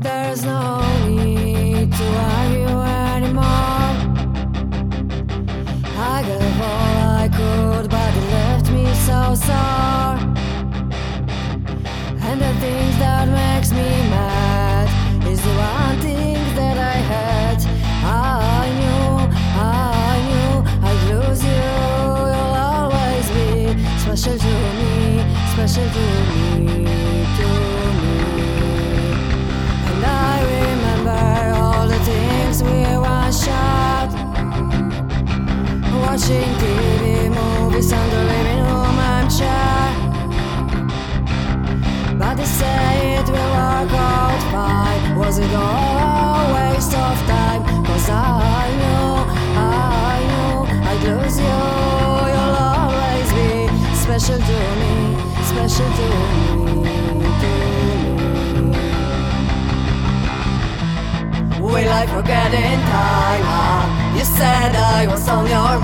There's no need to argue anymore. I gave all I could, special to me, special to me, to me. And I remember all the things we once shot. Watching TV special to me, special to me, to me. Will I forget in time? You said I was on your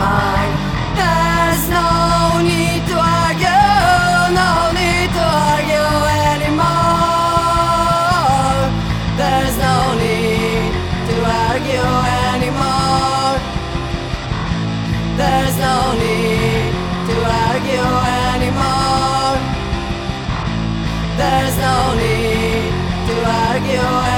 There's no need to argue